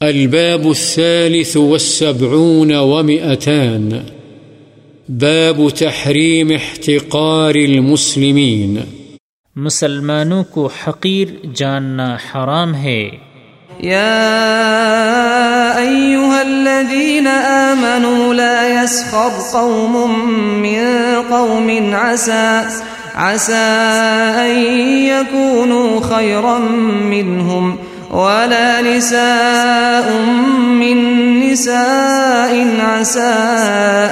الباب الثالث والسبعون ومئتان. باب تحريم احتقار المسلمين. مسلمانوں کو حقیر جاننا حرام ہے۔ يا أيها الذين آمنوا لا يسخر قوم من قوم عسى عسى أن يكونوا خيرا منهم۔ ولا نساء من نساء عسى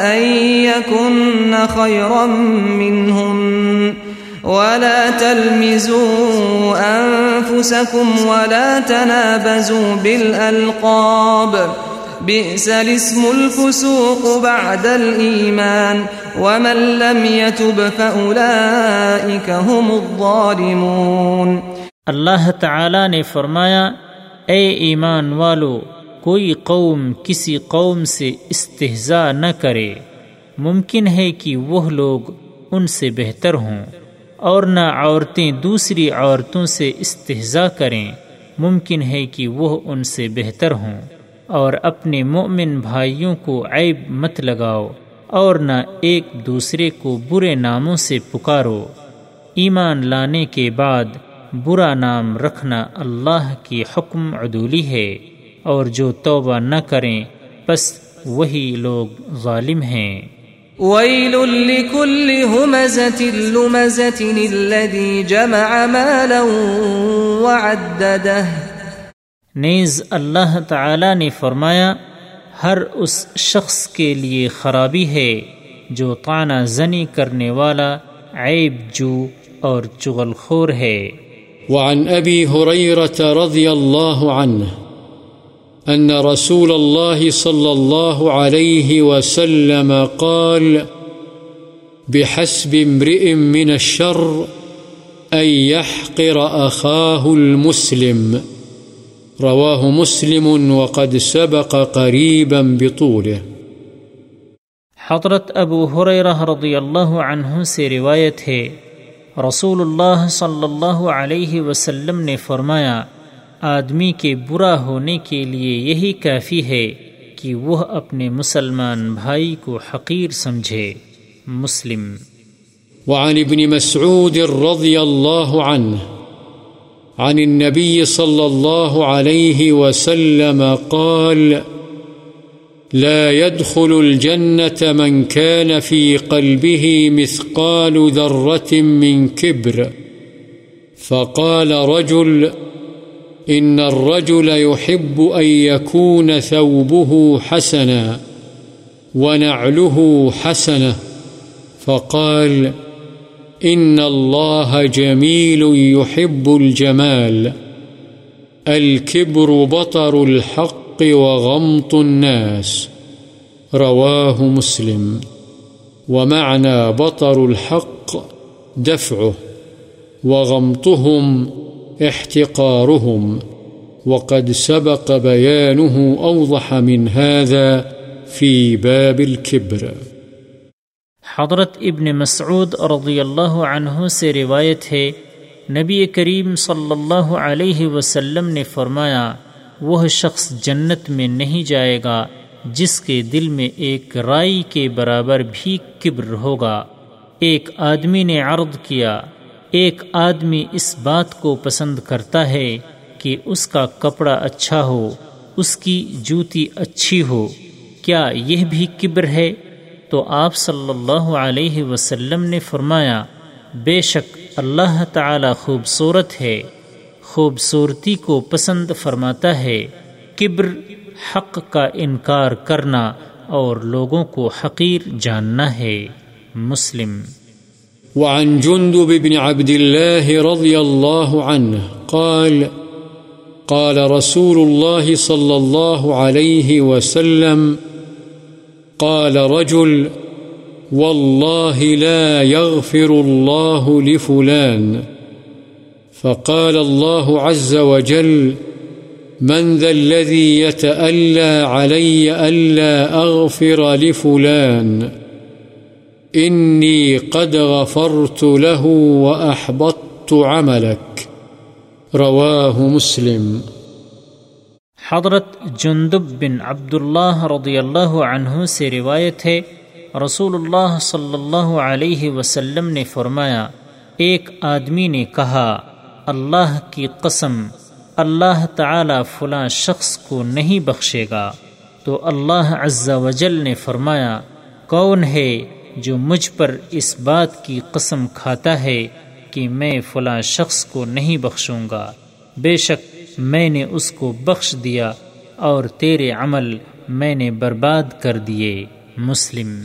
أن يكن خيرا منهم ولا تلمزوا أنفسكم ولا تنابزوا بالألقاب. بئس الاسم الفسوق بعد الإيمان. ومن لم يتب فأولئك هم الظالمون. اللہ تعالی نے فرمایا، اے ایمان والو کوئی قوم کسی قوم سے استحضاء نہ کرے۔ ممکن ہے کہ وہ لوگ ان سے بہتر ہوں اور نہ عورتیں دوسری عورتوں سے استحضاء کریں۔ ممکن ہے کہ وہ ان سے بہتر ہوں اور اپنے مومن بھائیوں کو عیب مت لگاؤ اور نہ ایک دوسرے کو برے ناموں سے پکارو۔ ایمان لانے کے بعد برا نام رکھنا اللہ کی حکم عدولی ہے اور جو توبہ نہ کریں بس وہی لوگ ظالم ہیں۔ ويل لكل همزة لمزة الذي جمع مالا وعدده۔ نیز اللہ تعالی نے فرمایا ہر اس شخص کے لیے خرابی ہے جو طعنہ زنی کرنے والا عیب جو اور چغل خور ہے۔ وعن أبي هريرة رضي الله عنه أن رسول الله صلى الله عليه وسلم قال، بحسب امرئ من الشر أن يحقر أخاه المسلم. رواه مسلم وقد سبق قريبا بطوله. حضرت ابو حریرہ رضی اللہ عنہ سے روایت ہے رسول اللہ صلی اللہ علیہ وسلم نے فرمایا، آدمی کے برا ہونے کے لیے یہی کافی ہے کہ وہ اپنے مسلمان بھائی کو حقیر سمجھے۔ مسلم۔ وعن ابن مسعود رضي الله عنه عن النبي صلى الله عليه وسلم قال لا يدخل الجنة من كان في قلبه مثقال ذرة من كبر. فقال رجل، إن الرجل يحب أن يكون ثوبه حسنا ونعله حسنة. فقال، إن الله جميل يحب الجمال. الكبر بطر الحق الحق وغمط الناس. رواه مسلم. ومعنى بطر الحق دفعه. وغمطهم احتقارهم. وقد سبق بيانه أوضح من هذا في باب الكبر. حضرت ابن مسعود رضی اللہ عنہ سے روایت ہے، نبی کریم صلی اللہ علیہ وسلم نے فرمایا وہ شخص جنت میں نہیں جائے گا، جس کے دل میں ایک رائی کے برابر بھی کبر ہوگا۔ ایک آدمی نے عرض کیا، ایک آدمی اس بات کو پسند کرتا ہے کہ اس کا کپڑا اچھا ہو، اس کی جوتی اچھی ہو۔ کیا یہ بھی کبر ہے؟ تو آپ صلی اللہ علیہ وسلم نے فرمایا، بے شک اللہ تعالی خوبصورت ہے۔ خوبصورتی کو پسند فرماتا ہے۔ کبر، حق کا انکار کرنا اور لوگوں کو حقیر جاننا ہے۔ مسلم۔ وعن جندب بن عبد الله رضي الله عنه قال قال رسول الله صلى الله عليه وسلم، قال رجل، والله لا يغفر الله لفلان۔ فقال الله عز وجل، من ذا الذي يتألى علي ألا أغفر لفلان، إني قد غفرت له وأحبطت عملك رواه مسلم۔ حضرت جندب بن عبداللہ رضی اللہ عنہ سے روایت ہے، رسول اللہ صلی اللہ علیہ وسلم نے فرمایا، ایک آدمی نے کہا اللہ کی قسم، اللہ تعالی فلاں شخص کو نہیں بخشے گا۔ تو اللہ عز و جل نے فرمایا، کون ہے جو مجھ پر اس بات کی قسم کھاتا ہے کہ میں فلاں شخص کو نہیں بخشوں گا؟ بے شک میں نے اس کو بخش دیا اور تیرے عمل میں نے برباد کر دیے۔ مسلم